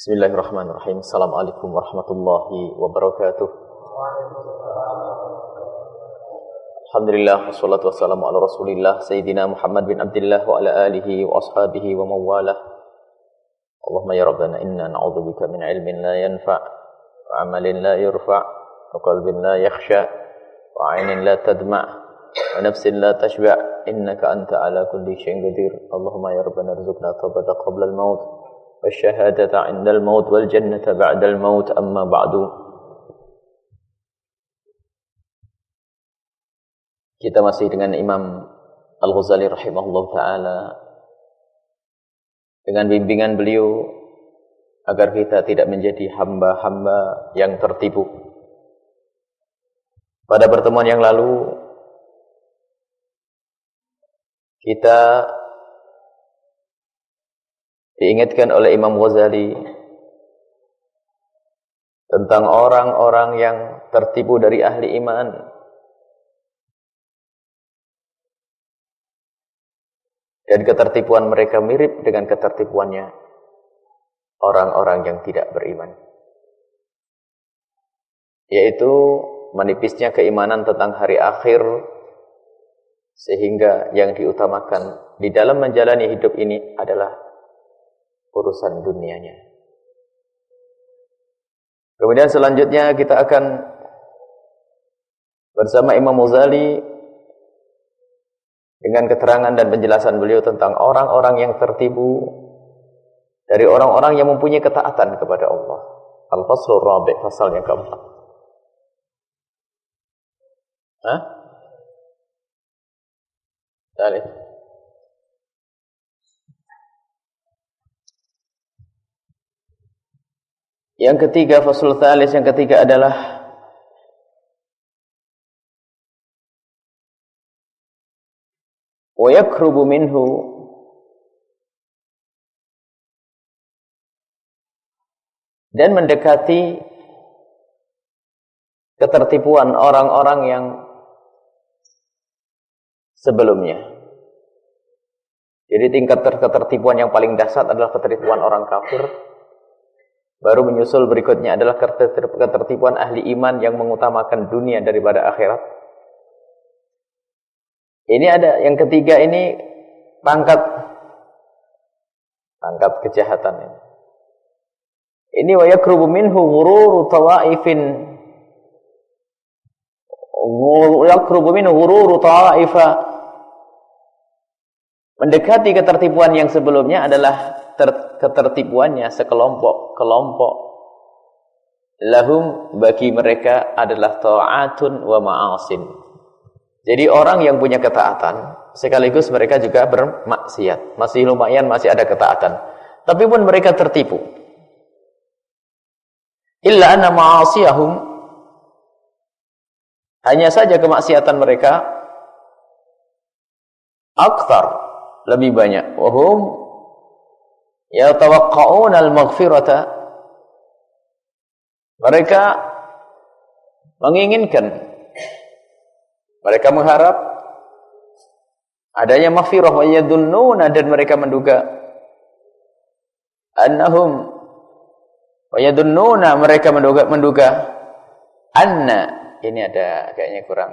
بسم الله الرحمن الرحيم السلام عليكم ورحمة الله وبركاته الحمد لله والصلاة والسلام على رسول الله سيدنا محمد بن عبد الله وعلى آله وأصحابه ومواله اللهم يا ربنا إنا نعوذ بك من علم لا ينفع وعمل لا يرفع وقلب لا يخشى وعين لا تدمع ونفس لا تشبع إنك أنت على كل شيء قدير اللهم يا ربنا ارزقنا التوبة قبل الموت والشهادة عند الموت والجنة بعد الموت أما بعد Kita masih dengan Imam Al-Ghazali rahimahullah ta'ala Dengan bimbingan beliau Agar kita tidak menjadi hamba-hamba yang tertipu Pada pertemuan yang lalu Kita diingatkan oleh Imam Ghazali tentang orang-orang yang tertipu dari ahli iman. Dan ketertipuan mereka mirip dengan ketertipuannya orang-orang yang tidak beriman. Yaitu menipisnya keimanan tentang hari akhir sehingga yang diutamakan di dalam menjalani hidup ini adalah urusan dunianya. Kemudian selanjutnya kita akan bersama Imam Muzali dengan keterangan dan penjelasan beliau tentang orang-orang yang tertipu dari orang-orang yang mempunyai ketaatan kepada Allah. Al-Faslur Rabi' pasal yang keempat. Hah? Dalil. Yang ketiga fasul thalis yang ketiga adalah wa yakrubu minhu dan mendekati ketertipuan orang-orang yang sebelumnya. Jadi tingkat ketertipuan yang paling dasar adalah ketertipuan orang kafir Baru menyusul berikutnya adalah ketertipuan ahli iman yang mengutamakan dunia daripada akhirat. Ini ada yang ketiga ini pangkat pangkat kejahatan ini. Ini wa yakrubu minhu ghururu tawaifin yakrubu minhu ghururu tawaifa Mendekati ketertipuan yang sebelumnya adalah ter ketertipuannya sekelompok-kelompok. Lahum bagi mereka adalah ta'atun wa ma'asin. Jadi orang yang punya ketaatan, sekaligus mereka juga bermaksiat. Masih lumayan, masih ada ketaatan. Tapi pun mereka tertipu. Illa anna ma'asiyahum hanya saja kemaksiatan mereka aktar lebih banyak. Wahum yatawaqqa'un al-maghfirata. Mereka menginginkan mereka mengharap adanya maghfirah wa yadunnuna dan mereka menduga annahum wa yadunnuna mereka menduga menduga anna ini ada kayaknya kurang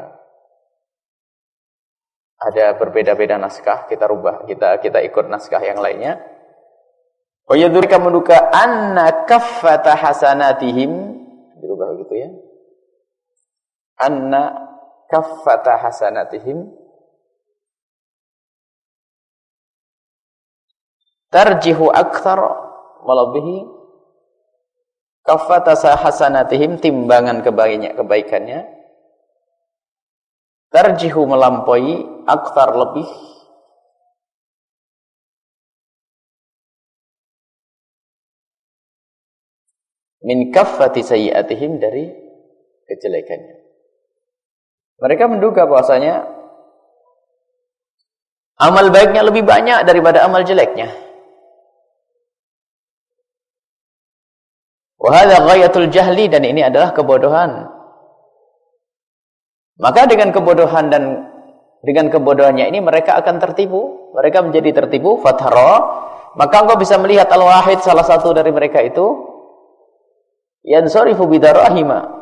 ada berbeda-beda naskah, kita rubah, kita kita ikut naskah yang lainnya. Wa yadurika menduka anna kaffata hasanatihim dirubah gitu ya. Anna kaffata hasanatihim tarjihu akthar melebihi kaffata hasanatihim timbangan kebaikannya tarjihu melampaui aktar lebih min kaffati sayyiatihim dari kejelekannya. Mereka menduga bahwasanya amal baiknya lebih banyak daripada amal jeleknya. Wahada ghayatul jahli dan ini adalah kebodohan maka dengan kebodohan dan dengan kebodohannya ini mereka akan tertipu. Mereka menjadi tertipu. Fathara maka engkau bisa melihat al-wahid salah satu dari mereka itu yansarifu bidarahima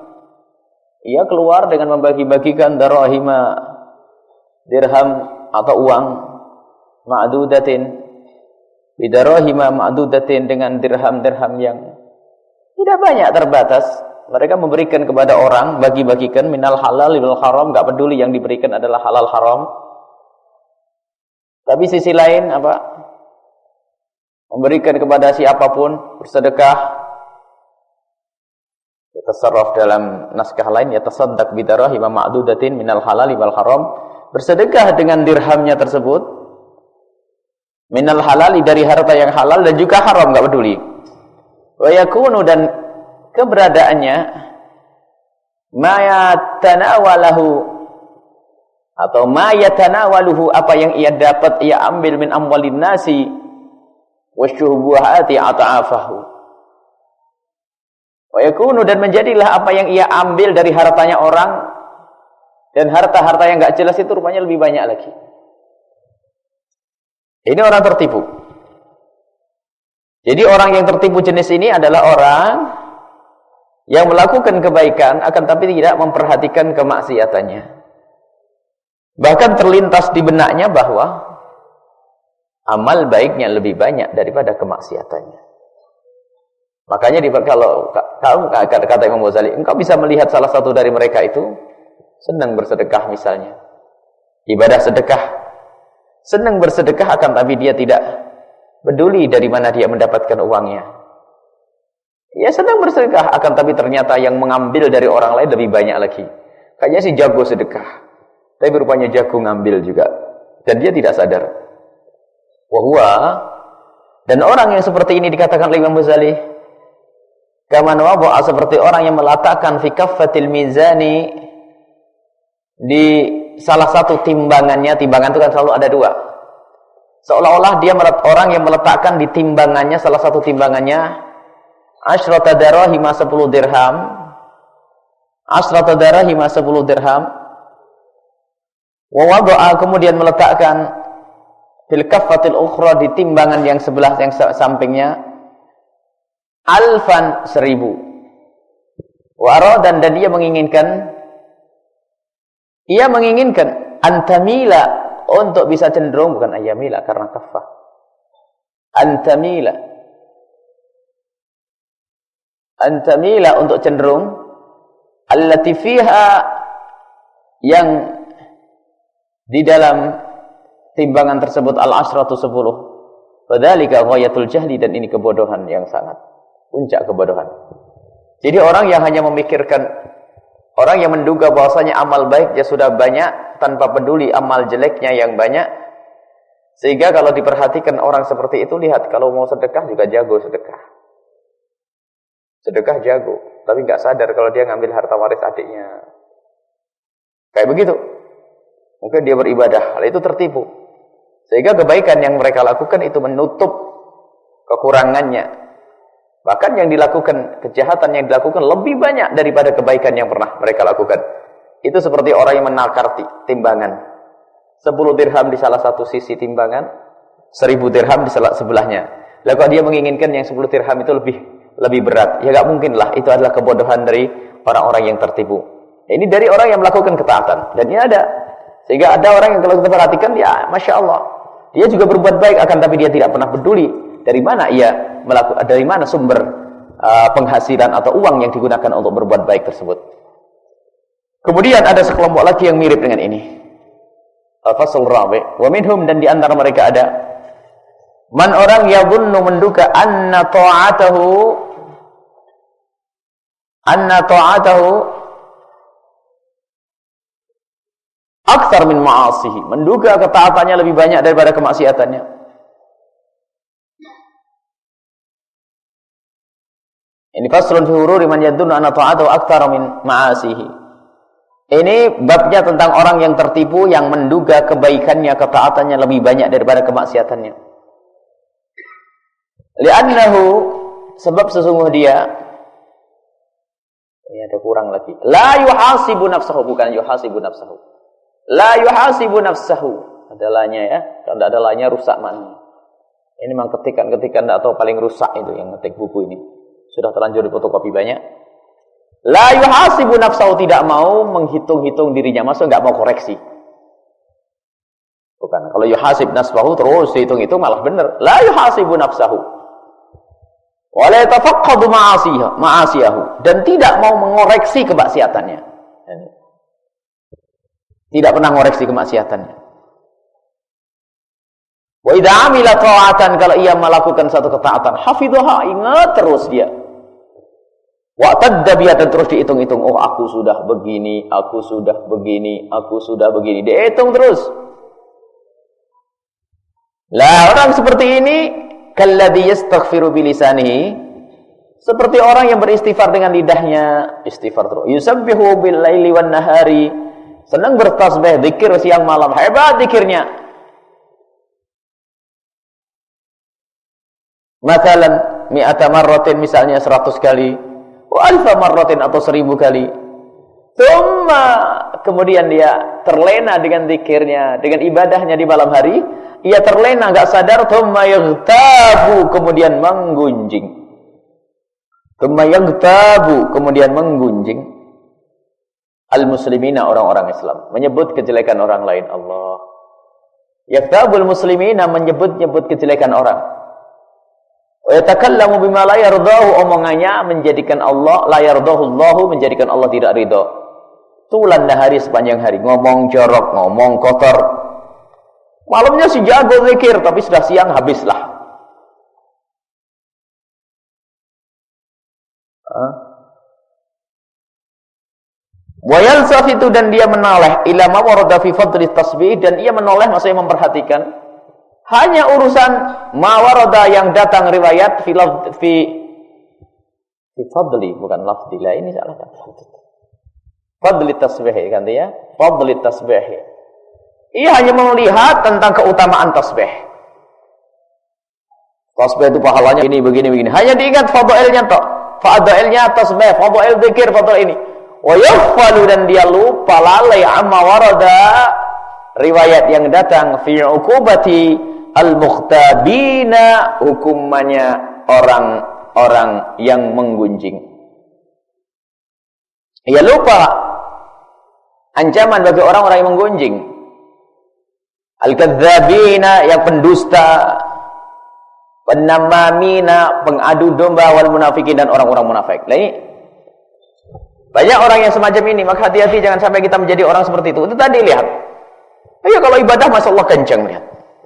ia keluar dengan membagi-bagikan darahima dirham atau uang ma'dudatin bidarahima ma'dudatin dengan dirham-dirham yang tidak banyak terbatas mereka memberikan kepada orang bagi-bagikan minal halal lil haram. Enggak peduli yang diberikan adalah halal haram. Tapi sisi lain apa? Memberikan kepada siapa pun bersedekah. Tasarruf dalam naskah lain ya tasaddaq bidarahim ma'dudatin minal halal wal haram. Bersedekah dengan dirhamnya tersebut. Minal halali dari harta yang halal dan juga haram enggak peduli. Wa yakunu dan keberadaannya ma yatanawalahu atau ma yatanawaluhu apa yang ia dapat ia ambil min amwalin nasi wasyubuhati ata'afahu Wa yakunu dan menjadilah apa yang ia ambil dari hartanya orang dan harta-harta yang enggak jelas itu rupanya lebih banyak lagi. Ini orang tertipu. Jadi orang yang tertipu jenis ini adalah orang yang melakukan kebaikan akan tapi tidak memperhatikan kemaksiatannya. Bahkan terlintas di benaknya bahwa amal baiknya lebih banyak daripada kemaksiatannya. Makanya kalau kamu kata Imam Ghazali, engkau bisa melihat salah satu dari mereka itu senang bersedekah misalnya. Ibadah sedekah. Senang bersedekah akan tapi dia tidak peduli dari mana dia mendapatkan uangnya. Ya senang bersedekah akan tapi ternyata yang mengambil dari orang lain lebih banyak lagi. Kayaknya sih jago sedekah. Tapi rupanya jago ngambil juga. Dan dia tidak sadar. Wahua dan orang yang seperti ini dikatakan oleh Imam Ghazali Kaman wabu'a seperti orang yang meletakkan fi kaffatil mizani di salah satu timbangannya, timbangan itu kan selalu ada dua. Seolah-olah dia orang yang meletakkan di timbangannya salah satu timbangannya asyrata darahima 10 dirham. Asyrata darahima 10 dirham. Wa wadu'a kemudian meletakkan fil kaffatil ukhra di timbangan yang sebelah yang sampingnya alfan seribu. Warodan dan dia menginginkan ia menginginkan antamila untuk bisa cenderung bukan ayamila karena kafah. Antamila antamila untuk cenderung allati fiha yang di dalam timbangan tersebut al-asratu 10. Fadzalika ghayatul jahli dan ini kebodohan yang sangat puncak kebodohan. Jadi orang yang hanya memikirkan orang yang menduga bahwasanya amal baiknya sudah banyak tanpa peduli amal jeleknya yang banyak sehingga kalau diperhatikan orang seperti itu lihat kalau mau sedekah juga jago sedekah. Sedekah jago, tapi nggak sadar kalau dia ngambil harta waris adiknya. Kayak begitu. Mungkin dia beribadah, hal itu tertipu. Sehingga kebaikan yang mereka lakukan itu menutup kekurangannya, Bahkan yang dilakukan, kejahatan yang dilakukan lebih banyak daripada kebaikan yang pernah mereka lakukan. Itu seperti orang yang menakar timbangan. 10 dirham di salah satu sisi timbangan, 1000 dirham di sebelahnya. Lalu kalau dia menginginkan yang 10 dirham itu lebih lebih berat, ya gak mungkin lah. Itu adalah kebodohan dari orang-orang yang tertipu. Ini dari orang yang melakukan ketaatan. Dan ini ada. Sehingga ada orang yang kalau kita perhatikan, ya Masya Allah. Dia juga berbuat baik, akan tapi dia tidak pernah peduli dari mana ia melakukan dari mana sumber uh, penghasilan atau uang yang digunakan untuk berbuat baik tersebut. Kemudian ada sekelompok lagi yang mirip dengan ini. Al-Fasl Rabi. Wa minhum dan di antara mereka ada man orang yadhunnu menduga anna ta'atahu anna ta'atahu akthar min ma'asihi. Menduga ketaatannya lebih banyak daripada kemaksiatannya. Ini faslun fi hururi man yadunnu anna ta'atahu aktsara min ma'asihi. Ini babnya tentang orang yang tertipu yang menduga kebaikannya, ketaatannya lebih banyak daripada kemaksiatannya. Li'annahu sebab sesungguhnya dia ini ada kurang lagi. La yuhasibu nafsahu bukan yuhasibu nafsahu. La yuhasibu nafsahu. Ada lanya ya. Kalau tidak ada lanya rusak maknanya. Ini memang ketikan-ketikan atau paling rusak itu yang ngetik buku ini. Sudah terlanjur dipotokopi banyak. La yuhasibu nafsahu tidak mau menghitung-hitung dirinya, masuk nggak mau koreksi. Bukan. Kalau yuhasib nafsahu terus dihitung-hitung malah benar. La yuhasibu nafsahu. Wa la yatafaqqadu ma'asiyahu dan tidak mau mengoreksi kemaksiatannya. Tidak pernah mengoreksi kemaksiatannya. Wa idza amila ta'atan kalau ia melakukan satu ketaatan, hafidhaha ingat terus dia. Wa taddabiya dan terus dihitung-hitung, oh aku sudah begini, aku sudah begini, aku sudah begini. Dihitung terus. Lah orang seperti ini kalladhi yastaghfiru bilisanihi seperti orang yang beristighfar dengan lidahnya, istighfar terus. Yusabbihu bil laili wan nahari. Senang bertasbih, zikir siang malam. Hebat zikirnya. Masalan mi'ata marratin misalnya seratus kali. Wa alfa marratin atau seribu kali. Thumma kemudian dia terlena dengan zikirnya, dengan ibadahnya di malam hari. Ia terlena, enggak sadar. Thumma yaghtabu, kemudian menggunjing. Thumma yaghtabu, kemudian menggunjing. Al-muslimina orang-orang Islam. Menyebut kejelekan orang lain. Allah. Yaghtabul muslimina menyebut-nyebut kejelekan orang. Yatakallamu bima la omongannya menjadikan Allah la yardahu Allah menjadikan Allah tidak ridho. Tulan hari sepanjang hari. Ngomong jorok, ngomong kotor. Malamnya si jago zikir tapi sudah siang habislah. Wa itu dan dia menoleh. Ila ma warada fi fadli tasbih dan ia menoleh maksudnya memperhatikan. Hanya urusan mawaroda yang datang riwayat fi fi fadli bukan lafdi. Lah ini salah fadli tasbih ya fadli tasbih. Ia hanya melihat tentang keutamaan tasbih. Tasbih itu pahalanya ini begini begini. Hanya diingat fadailnya tok. Fadailnya tasbih fadail zikir fadail ini. Wa yaghfalu dan dia lupa lalai amma warada. Riwayat yang datang fi ukubati al-mukhtabina hukumannya orang-orang yang menggunjing. Ya lupa ancaman bagi orang-orang yang menggunjing. Al-kadzabina yang pendusta, penamamina, pengadu domba wal munafikin dan orang-orang munafik. Nah ini banyak orang yang semacam ini, maka hati-hati jangan sampai kita menjadi orang seperti itu. Itu tadi lihat. Ayo kalau ibadah Masya Allah kencang lihat.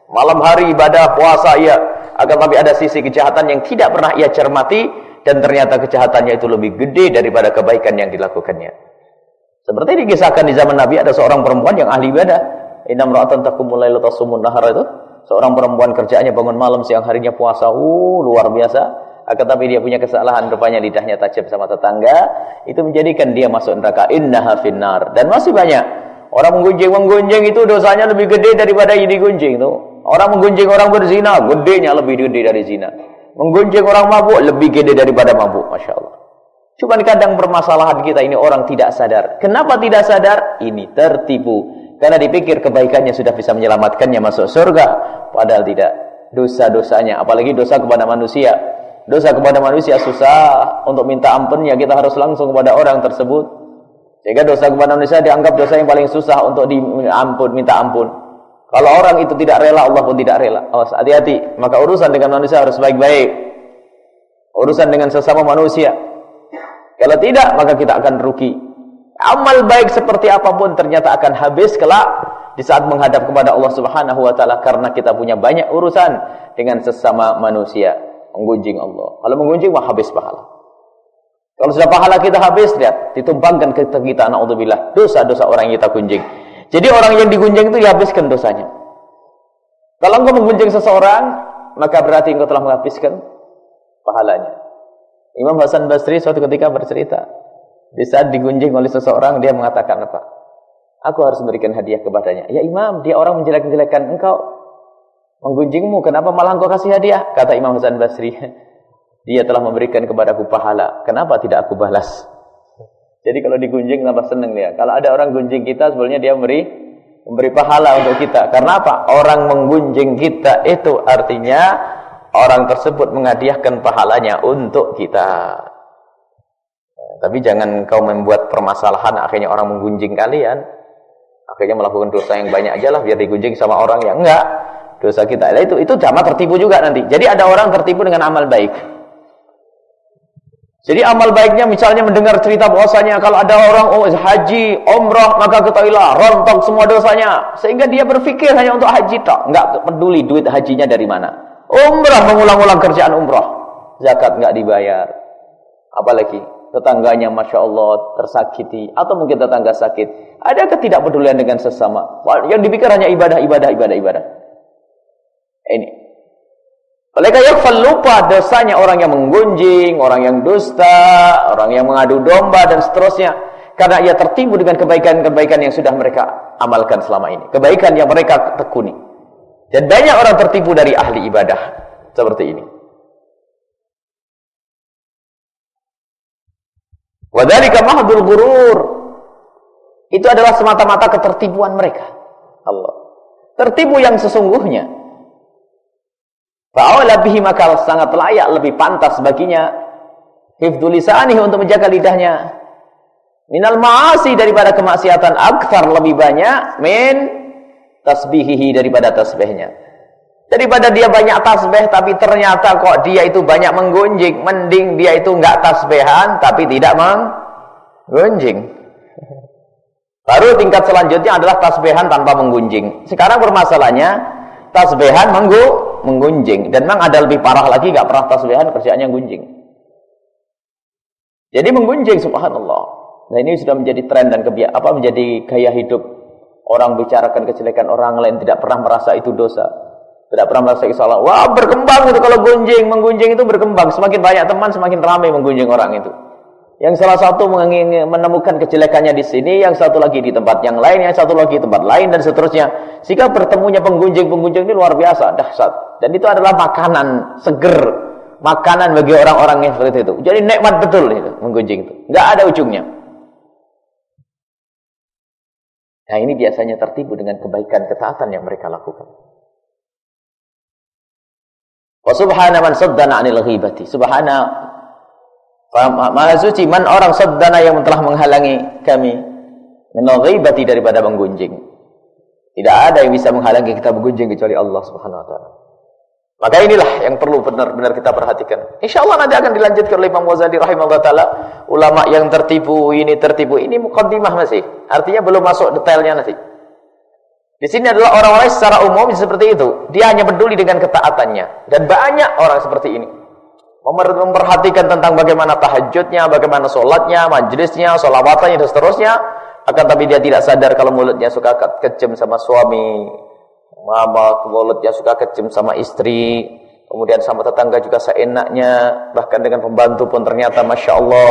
Malam hari ibadah, puasa ia akan tapi ada sisi kejahatan yang tidak pernah ia cermati dan ternyata kejahatannya itu lebih gede daripada kebaikan yang dilakukannya. Seperti dikisahkan di zaman Nabi ada seorang perempuan yang ahli ibadah. Inam ra'atan taqumul lailata sumun nahar itu. Seorang perempuan kerjaannya bangun malam siang harinya puasa. Uh, luar biasa. Akan tapi dia punya kesalahan rupanya lidahnya tajam sama tetangga, itu menjadikan dia masuk neraka. Innaha finnar. Dan masih banyak orang menggunjing-menggunjing itu dosanya lebih gede daripada ini gunjing itu. Orang menggunjing orang berzina, gedenya lebih gede dari zina. Menggunjing orang mabuk lebih gede daripada mabuk, masya Allah. Cuma kadang permasalahan kita ini orang tidak sadar. Kenapa tidak sadar? Ini tertipu. Karena dipikir kebaikannya sudah bisa menyelamatkannya masuk surga. Padahal tidak. Dosa-dosanya, apalagi dosa kepada manusia. Dosa kepada manusia susah. Untuk minta ampunnya kita harus langsung kepada orang tersebut. Sehingga dosa kepada manusia dianggap dosa yang paling susah untuk diampun, minta ampun. Kalau orang itu tidak rela, Allah pun tidak rela. Awas, hati-hati. Maka urusan dengan manusia harus baik-baik. Urusan dengan sesama manusia. Kalau tidak, maka kita akan rugi. Amal baik seperti apa pun ternyata akan habis kelak di saat menghadap kepada Allah Subhanahu wa taala karena kita punya banyak urusan dengan sesama manusia. Menggunjing Allah. Kalau menggunjing mah habis pahala. Kalau sudah pahala kita habis, lihat, ditumpangkan ke kita naudzubillah dosa-dosa orang yang kita gunjing. Jadi orang yang digunjing itu dihabiskan dosanya. Kalau engkau menggunjing seseorang, maka berarti engkau telah menghabiskan pahalanya. Imam Hasan Basri suatu ketika bercerita, di saat digunjing oleh seseorang, dia mengatakan apa? Aku harus memberikan hadiah kepadanya. Ya Imam, dia orang menjelek-jelekkan engkau. Menggunjingmu, kenapa malah engkau kasih hadiah? Kata Imam Hasan Basri, dia telah memberikan kepadaku pahala. Kenapa tidak aku balas? Jadi kalau digunjing tambah seneng dia. Kalau ada orang gunjing kita sebenarnya dia memberi memberi pahala untuk kita. Karena apa? Orang menggunjing kita itu artinya orang tersebut menghadiahkan pahalanya untuk kita. Tapi jangan kau membuat permasalahan akhirnya orang menggunjing kalian. Akhirnya melakukan dosa yang banyak aja lah biar digunjing sama orang yang enggak. Dosa kita. Nah, itu itu sama tertipu juga nanti. Jadi ada orang tertipu dengan amal baik. Jadi amal baiknya misalnya mendengar cerita bahwasanya kalau ada orang oh, haji, umrah, maka ketahuilah rontok semua dosanya. Sehingga dia berpikir hanya untuk haji tak, enggak peduli duit hajinya dari mana. Umrah mengulang-ulang kerjaan umrah. Zakat enggak dibayar. Apalagi tetangganya Masya Allah tersakiti atau mungkin tetangga sakit. Ada ketidakpedulian dengan sesama. Yang dipikir hanya ibadah, ibadah, ibadah, ibadah. Ini karena yakfal lupa dosanya orang yang menggunjing, orang yang dusta, orang yang mengadu domba dan seterusnya. Karena ia tertipu dengan kebaikan-kebaikan yang sudah mereka amalkan selama ini. Kebaikan yang mereka tekuni. Dan banyak orang tertipu dari ahli ibadah. Seperti ini. Wadhalika mahdul gurur. Itu adalah semata-mata ketertipuan mereka. Allah. Tertipu yang sesungguhnya. Fa'ala bihi maka sangat layak lebih pantas baginya hifdzul untuk menjaga lidahnya minal ma'asi daripada kemaksiatan akthar lebih banyak min tasbihihi daripada tasbihnya. Daripada dia banyak tasbih tapi ternyata kok dia itu banyak menggunjing. Mending dia itu enggak tasbihan tapi tidak menggunjing. Baru tingkat selanjutnya adalah tasbihan tanpa menggunjing. Sekarang permasalahannya tasbihan menggu menggunjing. Dan memang ada lebih parah lagi nggak pernah tasbihan kerjaannya gunjing. Jadi menggunjing subhanallah. Nah ini sudah menjadi tren dan kebiasaan apa menjadi gaya hidup orang bicarakan kejelekan orang lain tidak pernah merasa itu dosa tidak pernah merasa itu salah wah berkembang itu kalau gunjing menggunjing itu berkembang semakin banyak teman semakin ramai menggunjing orang itu yang salah satu menemukan kejelekannya di sini, yang satu lagi di tempat yang lain, yang satu lagi di tempat lain dan seterusnya. Sehingga bertemunya penggunjing-penggunjing ini luar biasa, dahsyat. Dan itu adalah makanan seger, makanan bagi orang-orang yang seperti itu. Jadi nikmat betul itu menggunjing itu. Enggak ada ujungnya. Nah, ini biasanya tertipu dengan kebaikan ketaatan yang mereka lakukan. Wa subhana man saddana 'anil ghibati. Subhana Maha suci man orang saddana yang telah menghalangi kami minal ghibati daripada menggunjing. Tidak ada yang bisa menghalangi kita menggunjing kecuali Allah Subhanahu wa taala. Maka inilah yang perlu benar-benar kita perhatikan. Insyaallah nanti akan dilanjutkan oleh Imam Ghazali rahimahullah taala, ulama yang tertipu ini tertipu ini mukaddimah masih. Artinya belum masuk detailnya nanti. Di sini adalah orang-orang secara umum seperti itu. Dia hanya peduli dengan ketaatannya dan banyak orang seperti ini memperhatikan tentang bagaimana tahajudnya, bagaimana sholatnya, majlisnya, sholawatannya dan seterusnya. Akan tapi dia tidak sadar kalau mulutnya suka kejam sama suami, mama mulutnya suka kejam sama istri, kemudian sama tetangga juga seenaknya, bahkan dengan pembantu pun ternyata masya Allah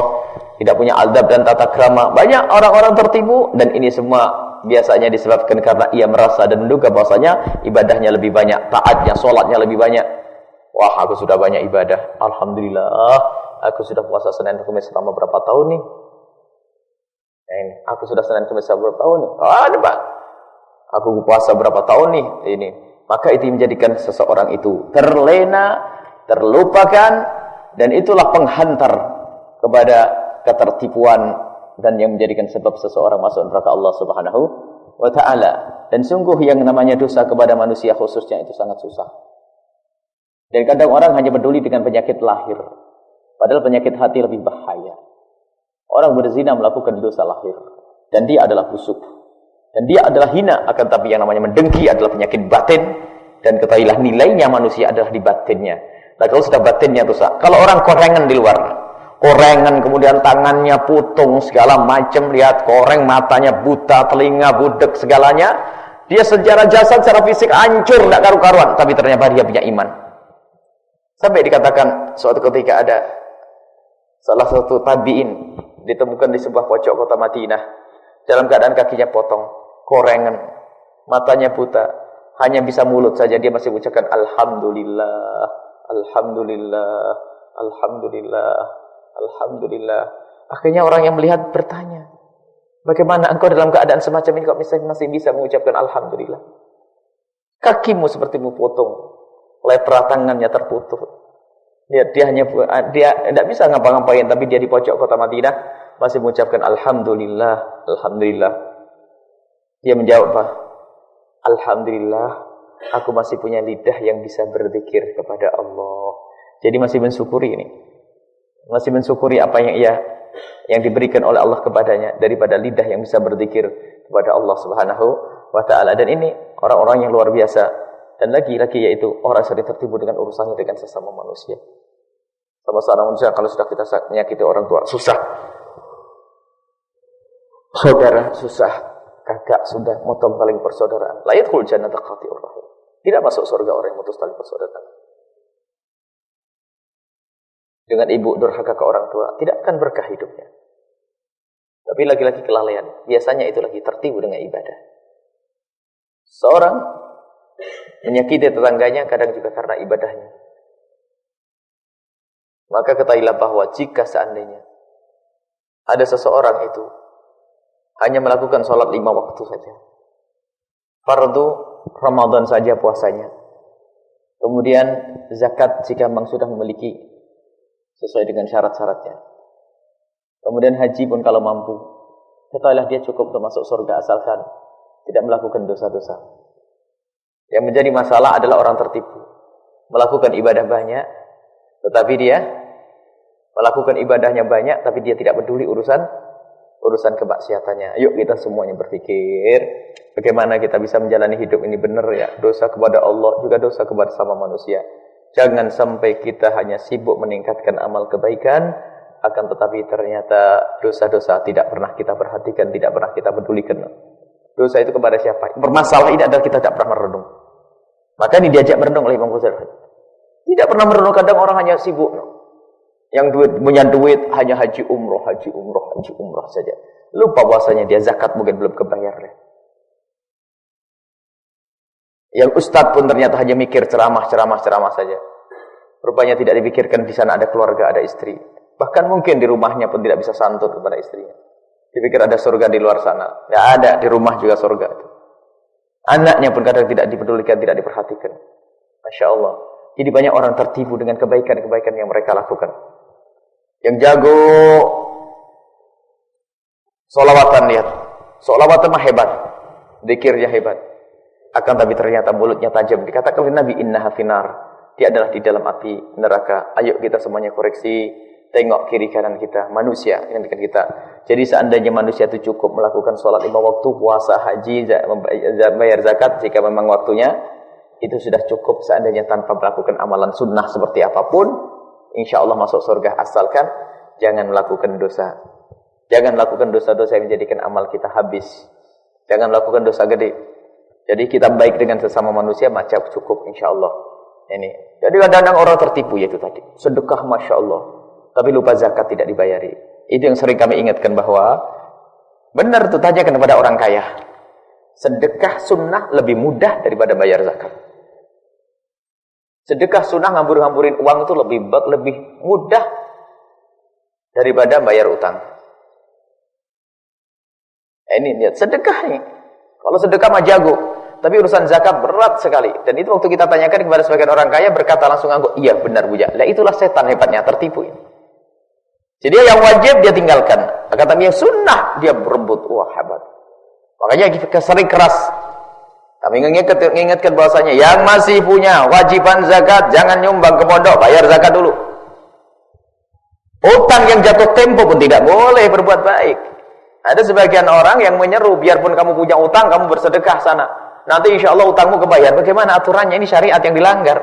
tidak punya adab dan tata krama. Banyak orang-orang tertipu dan ini semua biasanya disebabkan karena ia merasa dan menduga bahwasanya ibadahnya lebih banyak, taatnya, sholatnya lebih banyak. Wah, aku sudah banyak ibadah. Alhamdulillah, aku sudah puasa Senin Kamis selama berapa tahun nih? Ini, aku sudah Senin Kamis selama berapa tahun nih? Ah, ada Pak. Aku puasa berapa tahun nih? Ini. Maka itu menjadikan seseorang itu terlena, terlupakan, dan itulah penghantar kepada ketertipuan dan yang menjadikan sebab seseorang masuk neraka Allah Subhanahu wa taala. Dan sungguh yang namanya dosa kepada manusia khususnya itu sangat susah. Dan kadang orang hanya peduli dengan penyakit lahir. Padahal penyakit hati lebih bahaya. Orang berzina melakukan dosa lahir. Dan dia adalah busuk. Dan dia adalah hina. Akan tapi yang namanya mendengki adalah penyakit batin. Dan ketahuilah nilainya manusia adalah di batinnya. Nah kalau sudah batinnya dosa. Kalau orang korengan di luar. Korengan kemudian tangannya putung segala macam. Lihat koreng matanya buta, telinga budek segalanya. Dia secara jasad, secara fisik hancur. Tidak karu-karuan. Tapi ternyata dia punya iman. Sampai dikatakan suatu ketika ada salah satu tabi'in ditemukan di sebuah pojok kota Madinah dalam keadaan kakinya potong, korengan, matanya buta, hanya bisa mulut saja dia masih mengucapkan alhamdulillah, alhamdulillah, alhamdulillah, alhamdulillah. Akhirnya orang yang melihat bertanya, bagaimana engkau dalam keadaan semacam ini kok masih bisa mengucapkan alhamdulillah? Kakimu seperti mu potong, lepra tangannya terputus. Dia, dia hanya dia tidak bisa ngapa-ngapain tapi dia di pojok kota Madinah masih mengucapkan alhamdulillah, alhamdulillah. Dia menjawab apa? Alhamdulillah, aku masih punya lidah yang bisa berzikir kepada Allah. Jadi masih mensyukuri ini. Masih mensyukuri apa yang ia yang diberikan oleh Allah kepadanya daripada lidah yang bisa berzikir kepada Allah Subhanahu wa taala. Dan ini orang-orang yang luar biasa. Dan lagi-lagi yaitu orang sering tertipu dengan urusannya dengan sesama manusia. Sama seorang manusia kalau sudah kita menyakiti orang tua susah. Saudara susah. Kakak sudah motong tali persaudaraan. La yadkhul jannata qati'ur rahim. Tidak masuk surga orang yang mutus tali persaudaraan. Dengan ibu durhaka ke orang tua, tidak akan berkah hidupnya. Tapi lagi-lagi kelalaian. Biasanya itu lagi tertibu dengan ibadah. Seorang menyakiti tetangganya kadang juga karena ibadahnya. Maka ketahuilah bahwa jika seandainya ada seseorang itu hanya melakukan sholat lima waktu saja. Fardu Ramadan saja puasanya. Kemudian zakat jika memang sudah memiliki sesuai dengan syarat-syaratnya. Kemudian haji pun kalau mampu. Ketahuilah dia cukup untuk masuk surga asalkan tidak melakukan dosa-dosa. Yang menjadi masalah adalah orang tertipu. Melakukan ibadah banyak, tetapi dia melakukan ibadahnya banyak, tapi dia tidak peduli urusan urusan kemaksiatannya. Yuk kita semuanya berpikir bagaimana kita bisa menjalani hidup ini benar ya. Dosa kepada Allah juga dosa kepada sama manusia. Jangan sampai kita hanya sibuk meningkatkan amal kebaikan, akan tetapi ternyata dosa-dosa tidak pernah kita perhatikan, tidak pernah kita pedulikan. Dosa itu kepada siapa? Bermasalah ini adalah kita tidak pernah merenung. Maka ini diajak merenung oleh Imam Ghazali. Tidak pernah merenung, kadang orang hanya sibuk. Yang duit, punya duit hanya haji umroh, haji umroh, haji umroh saja. Lupa bahwasanya dia zakat mungkin belum kebayar. Yang ustadz pun ternyata hanya mikir ceramah, ceramah, ceramah saja. Rupanya tidak dipikirkan di sana ada keluarga, ada istri. Bahkan mungkin di rumahnya pun tidak bisa santun kepada istrinya. Dipikir ada surga di luar sana. Tidak ada, di rumah juga surga. Anaknya pun kadang tidak dipedulikan, tidak diperhatikan. Masya Allah. Jadi banyak orang tertipu dengan kebaikan-kebaikan yang mereka lakukan. Yang jago solawatan lihat. Solawatan mah hebat. Dikirnya hebat. Akan tapi ternyata mulutnya tajam. Dikatakan oleh Nabi Inna Hafinar. Dia adalah di dalam api neraka. Ayo kita semuanya koreksi. Tengok kiri kanan kita. Manusia yang dekat kita. Jadi seandainya manusia itu cukup melakukan sholat lima waktu, puasa, haji, bayar zakat jika memang waktunya, itu sudah cukup seandainya tanpa melakukan amalan sunnah seperti apa pun, insya Allah masuk surga asalkan jangan melakukan dosa. Jangan melakukan dosa-dosa yang menjadikan amal kita habis. Jangan melakukan dosa gede. Jadi kita baik dengan sesama manusia macam cukup insya Allah. Ini. Jadi kadang-kadang orang tertipu yaitu tadi. Sedekah masya Allah. Tapi lupa zakat tidak dibayari. Itu yang sering kami ingatkan bahwa benar itu tanyakan kepada orang kaya. Sedekah sunnah lebih mudah daripada bayar zakat. Sedekah sunnah ngambur-ngamburin uang itu lebih lebih mudah daripada bayar utang. Nah, ini lihat sedekah nih. Kalau sedekah mah jago, tapi urusan zakat berat sekali. Dan itu waktu kita tanyakan kepada sebagian orang kaya berkata langsung angguk, iya benar buja. Lah itulah setan hebatnya tertipu ini. Jadi yang wajib dia tinggalkan. Kata yang sunnah dia berebut. Wah hebat. Makanya sering keras. Kami mengingatkan, bahwasanya yang masih punya wajiban zakat jangan nyumbang ke pondok, bayar zakat dulu. Utang yang jatuh tempo pun tidak boleh berbuat baik. Ada sebagian orang yang menyeru, biarpun kamu punya utang, kamu bersedekah sana. Nanti insya Allah utangmu kebayar. Bagaimana aturannya? Ini syariat yang dilanggar.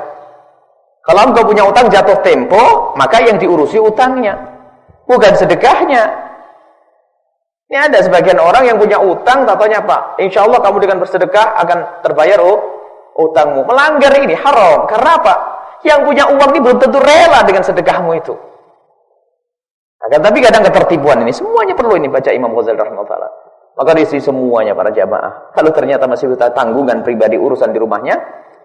Kalau engkau punya utang jatuh tempo, maka yang diurusi utangnya bukan sedekahnya. Ini ada sebagian orang yang punya utang, tatanya apa? Insya Allah kamu dengan bersedekah akan terbayar oh, utangmu. Melanggar ini haram. Karena apa? Yang punya uang ini belum tentu rela dengan sedekahmu itu. Akan tapi kadang ketertipuan ini semuanya perlu ini baca Imam Ghazali rahimahullah. Maka diisi semuanya para jamaah. Kalau ternyata masih butuh tanggungan pribadi urusan di rumahnya,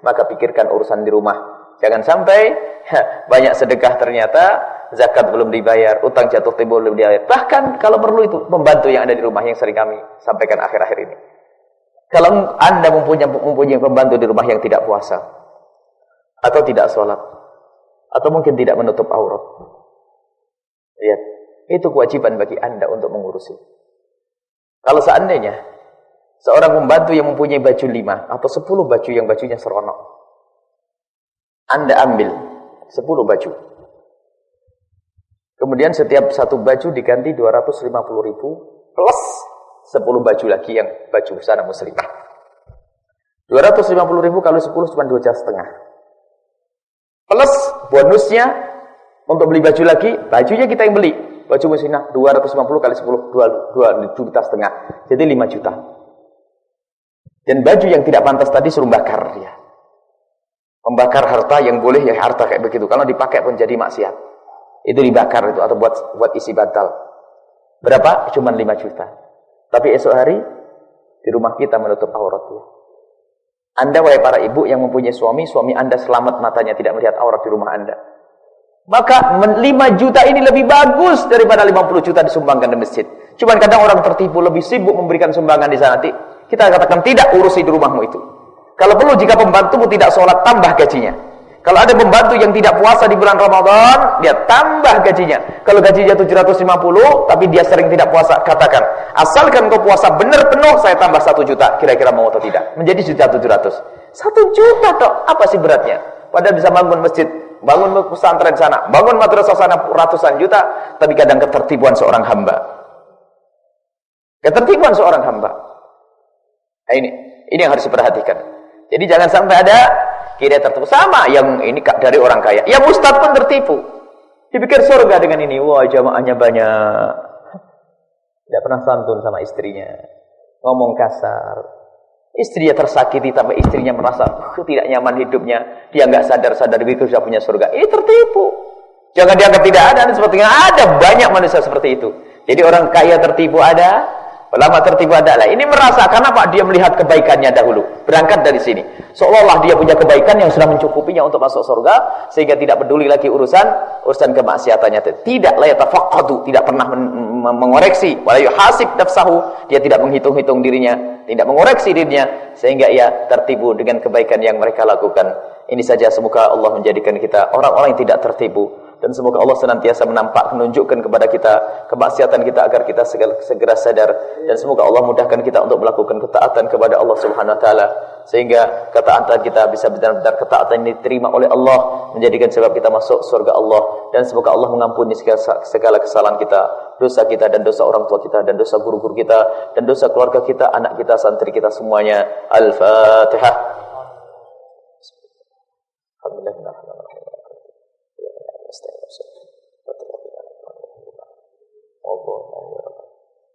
maka pikirkan urusan di rumah. Jangan sampai banyak sedekah ternyata zakat belum dibayar, utang jatuh tempo belum dibayar. Bahkan kalau perlu itu pembantu yang ada di rumah yang sering kami sampaikan akhir-akhir ini. Kalau Anda mempunyai, mempunyai pembantu di rumah yang tidak puasa, atau tidak sholat atau mungkin tidak menutup aurat. Lihat, itu kewajiban bagi anda untuk mengurusi. Kalau seandainya seorang pembantu yang mempunyai baju lima atau sepuluh baju yang bajunya seronok, anda ambil sepuluh baju. Kemudian setiap satu baju diganti 250 ribu plus 10 baju lagi yang baju busana muslimah. 250 ribu kalau 10 cuma 2 juta setengah. Plus bonusnya untuk beli baju lagi, bajunya kita yang beli. Baju muslimah 250 kali 10, 2, 2 juta setengah. Jadi 5 juta. Dan baju yang tidak pantas tadi suruh bakar ya. Membakar harta yang boleh ya harta kayak begitu. Kalau dipakai pun jadi maksiat. Itu dibakar itu atau buat buat isi bantal. Berapa? Cuma 5 juta. Tapi esok hari di rumah kita menutup aurat ya. Anda wahai para ibu yang mempunyai suami, suami Anda selamat matanya tidak melihat aurat di rumah Anda. Maka 5 juta ini lebih bagus daripada 50 juta disumbangkan di masjid. Cuman kadang orang tertipu lebih sibuk memberikan sumbangan di sana. Kita katakan tidak urusi di rumahmu itu. Kalau perlu jika pembantumu tidak sholat tambah gajinya. Kalau ada pembantu yang tidak puasa di bulan Ramadan, dia tambah gajinya. Kalau gajinya 750, tapi dia sering tidak puasa, katakan, asalkan kau puasa benar penuh, saya tambah 1 juta. Kira-kira mau atau tidak? Menjadi juta 700. 1 juta toh, apa sih beratnya? Padahal bisa bangun masjid, bangun pesantren sana, bangun madrasah sana ratusan juta, tapi kadang ketertibuan seorang hamba. Ketertibuan seorang hamba. Nah ini, ini yang harus diperhatikan. Jadi jangan sampai ada kira tertipu sama yang ini dari orang kaya. Yang ustaz pun tertipu. Dipikir surga dengan ini. Wah jamaahnya banyak. Tidak pernah santun sama istrinya. Ngomong kasar. Istrinya tersakiti sampai istrinya merasa tidak nyaman hidupnya. Dia nggak sadar-sadar begitu sudah punya surga. Ini tertipu. Jangan dianggap tidak ada. Sepertinya ada banyak manusia seperti itu. Jadi orang kaya tertipu ada Ulama tertipu adalah ini merasa karena Pak dia melihat kebaikannya dahulu. Berangkat dari sini. Seolah-olah dia punya kebaikan yang sudah mencukupinya untuk masuk surga sehingga tidak peduli lagi urusan urusan kemaksiatannya. Tidak la yatafaqadu, tidak pernah mengoreksi, wala yuhasib nafsahu, dia tidak menghitung-hitung dirinya, tidak mengoreksi dirinya sehingga ia tertipu dengan kebaikan yang mereka lakukan. Ini saja semoga Allah menjadikan kita orang-orang yang tidak tertipu dan semoga Allah senantiasa menampak menunjukkan kepada kita kemaksiatan kita agar kita segera, sadar. Dan semoga Allah mudahkan kita untuk melakukan ketaatan kepada Allah Subhanahu wa taala. Sehingga ketaatan kita bisa benar-benar ketaatan ini diterima oleh Allah menjadikan sebab kita masuk surga Allah. Dan semoga Allah mengampuni segala, segala kesalahan kita dosa kita dan dosa orang tua kita dan dosa guru-guru kita dan dosa keluarga kita anak kita santri kita semuanya. Al-fatihah